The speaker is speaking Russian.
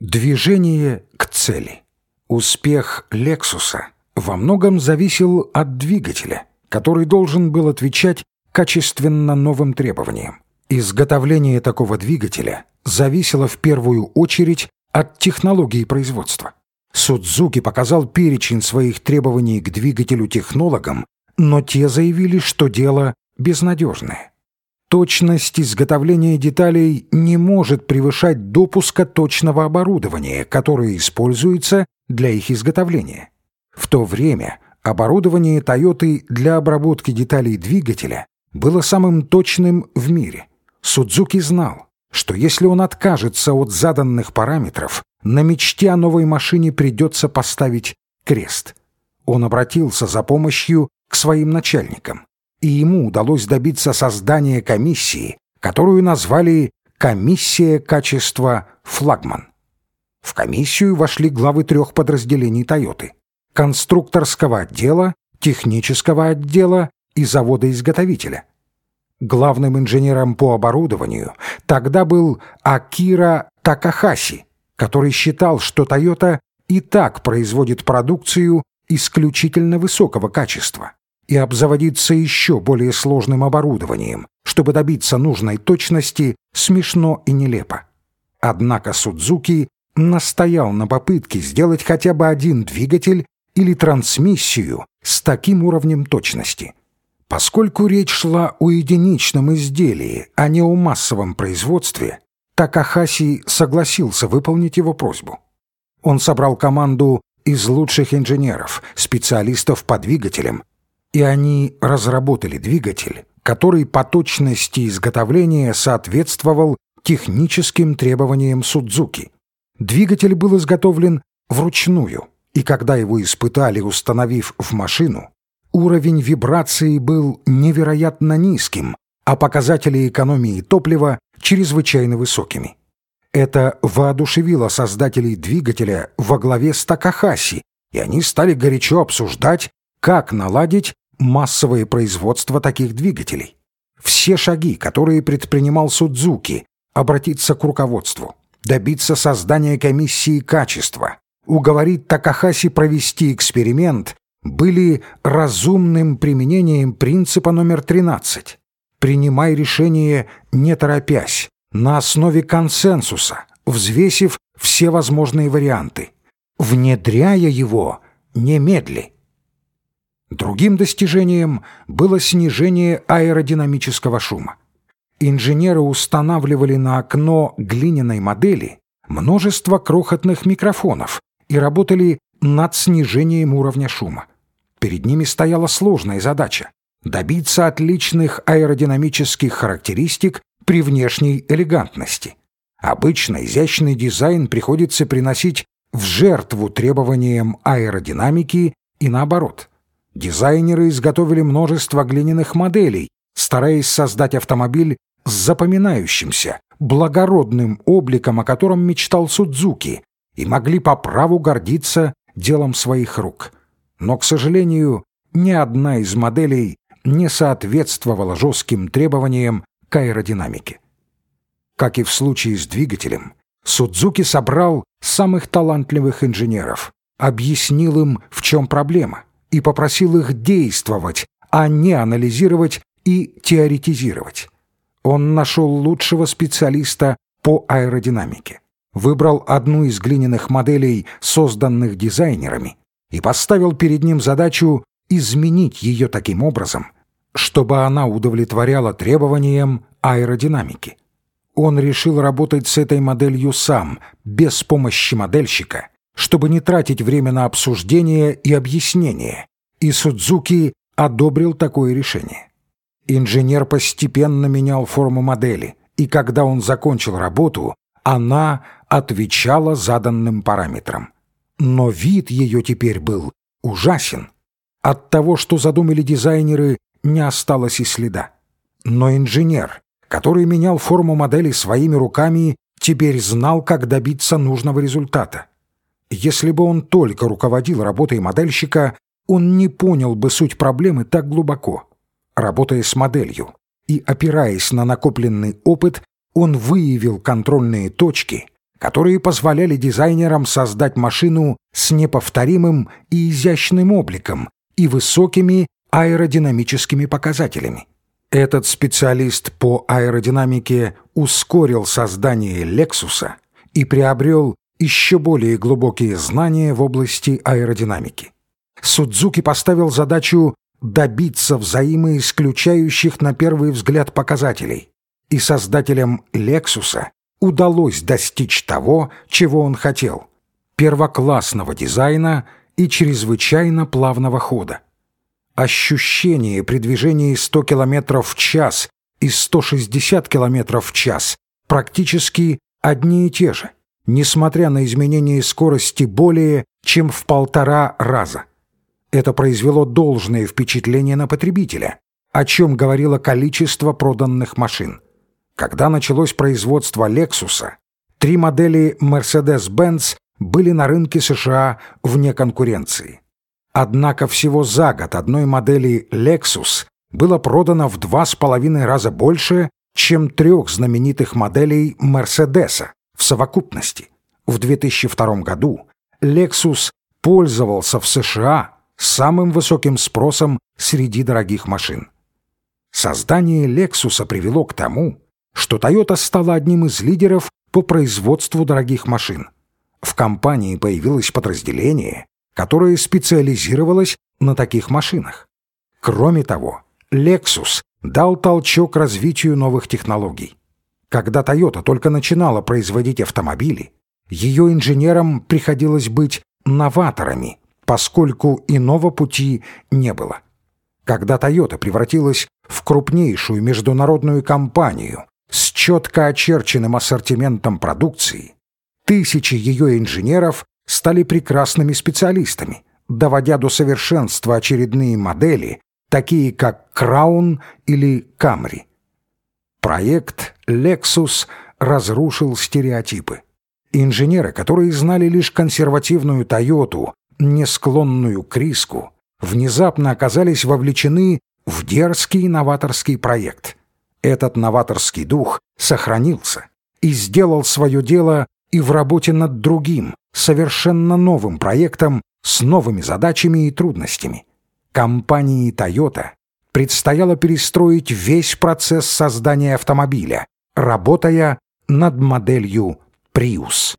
Движение к цели. Успех «Лексуса» во многом зависел от двигателя, который должен был отвечать качественно новым требованиям. Изготовление такого двигателя зависело в первую очередь от технологии производства. Судзуки показал перечень своих требований к двигателю технологам, но те заявили, что дело безнадежное. Точность изготовления деталей не может превышать допуска точного оборудования, которое используется для их изготовления. В то время оборудование Toyota для обработки деталей двигателя было самым точным в мире. Судзуки знал, что если он откажется от заданных параметров, на мечте о новой машине придется поставить крест. Он обратился за помощью к своим начальникам и ему удалось добиться создания комиссии, которую назвали «Комиссия качества «Флагман». В комиссию вошли главы трех подразделений «Тойоты» — конструкторского отдела, технического отдела и завода-изготовителя. Главным инженером по оборудованию тогда был Акира Такахаси, который считал, что «Тойота» и так производит продукцию исключительно высокого качества и обзаводиться еще более сложным оборудованием, чтобы добиться нужной точности, смешно и нелепо. Однако Судзуки настоял на попытке сделать хотя бы один двигатель или трансмиссию с таким уровнем точности. Поскольку речь шла о единичном изделии, а не о массовом производстве, Такахаси согласился выполнить его просьбу. Он собрал команду из лучших инженеров, специалистов по двигателям, и они разработали двигатель, который по точности изготовления соответствовал техническим требованиям Судзуки. Двигатель был изготовлен вручную, и когда его испытали, установив в машину, уровень вибрации был невероятно низким, а показатели экономии топлива чрезвычайно высокими. Это воодушевило создателей двигателя во главе с Такахаси, и они стали горячо обсуждать, как наладить массовое производство таких двигателей. Все шаги, которые предпринимал Судзуки, обратиться к руководству, добиться создания комиссии качества, уговорить Такахаси провести эксперимент, были разумным применением принципа номер 13. Принимай решение не торопясь, на основе консенсуса, взвесив все возможные варианты, внедряя его немедли. Другим достижением было снижение аэродинамического шума. Инженеры устанавливали на окно глиняной модели множество крохотных микрофонов и работали над снижением уровня шума. Перед ними стояла сложная задача – добиться отличных аэродинамических характеристик при внешней элегантности. Обычно изящный дизайн приходится приносить в жертву требованиям аэродинамики и наоборот. Дизайнеры изготовили множество глиняных моделей, стараясь создать автомобиль с запоминающимся, благородным обликом, о котором мечтал Судзуки, и могли по праву гордиться делом своих рук. Но, к сожалению, ни одна из моделей не соответствовала жестким требованиям к аэродинамике. Как и в случае с двигателем, Судзуки собрал самых талантливых инженеров, объяснил им, в чем проблема – и попросил их действовать, а не анализировать и теоретизировать. Он нашел лучшего специалиста по аэродинамике, выбрал одну из глиняных моделей, созданных дизайнерами, и поставил перед ним задачу изменить ее таким образом, чтобы она удовлетворяла требованиям аэродинамики. Он решил работать с этой моделью сам, без помощи модельщика, чтобы не тратить время на обсуждение и объяснение, и Судзуки одобрил такое решение. Инженер постепенно менял форму модели, и когда он закончил работу, она отвечала заданным параметрам. Но вид ее теперь был ужасен. От того, что задумали дизайнеры, не осталось и следа. Но инженер, который менял форму модели своими руками, теперь знал, как добиться нужного результата. Если бы он только руководил работой модельщика, он не понял бы суть проблемы так глубоко. Работая с моделью и опираясь на накопленный опыт, он выявил контрольные точки, которые позволяли дизайнерам создать машину с неповторимым и изящным обликом и высокими аэродинамическими показателями. Этот специалист по аэродинамике ускорил создание «Лексуса» и приобрел еще более глубокие знания в области аэродинамики. Судзуки поставил задачу добиться взаимоисключающих на первый взгляд показателей, и создателям «Лексуса» удалось достичь того, чего он хотел – первоклассного дизайна и чрезвычайно плавного хода. Ощущение при движении 100 км в час и 160 км в час практически одни и те же, несмотря на изменение скорости более чем в полтора раза. Это произвело должное впечатление на потребителя, о чем говорило количество проданных машин. Когда началось производство Lexus, три модели Mercedes-Benz были на рынке США вне конкуренции. Однако всего за год одной модели Lexus было продано в два с половиной раза больше, чем трех знаменитых моделей Mercedes в совокупности. В 2002 году Lexus пользовался в США самым высоким спросом среди дорогих машин. Создание Lexus привело к тому, что Toyota стала одним из лидеров по производству дорогих машин. В компании появилось подразделение, которое специализировалось на таких машинах. Кроме того, Lexus дал толчок развитию новых технологий. Когда Toyota только начинала производить автомобили, ее инженерам приходилось быть новаторами, поскольку иного пути не было. Когда Toyota превратилась в крупнейшую международную компанию с четко очерченным ассортиментом продукции, тысячи ее инженеров стали прекрасными специалистами, доводя до совершенства очередные модели, такие как Crown или Camry. Проект Lexus разрушил стереотипы. Инженеры, которые знали лишь консервативную Toyota не склонную к риску, внезапно оказались вовлечены в дерзкий новаторский проект. Этот новаторский дух сохранился и сделал свое дело и в работе над другим, совершенно новым проектом с новыми задачами и трудностями. Компании Toyota предстояло перестроить весь процесс создания автомобиля, работая над моделью Prius.